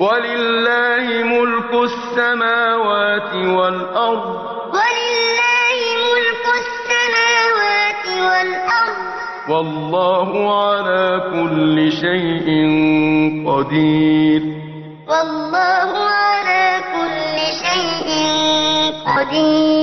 ولله ملك السماوات والأرض. ولله ملك السماوات والأرض. والله على كل شيء قدير. والله على كل شيء قدير.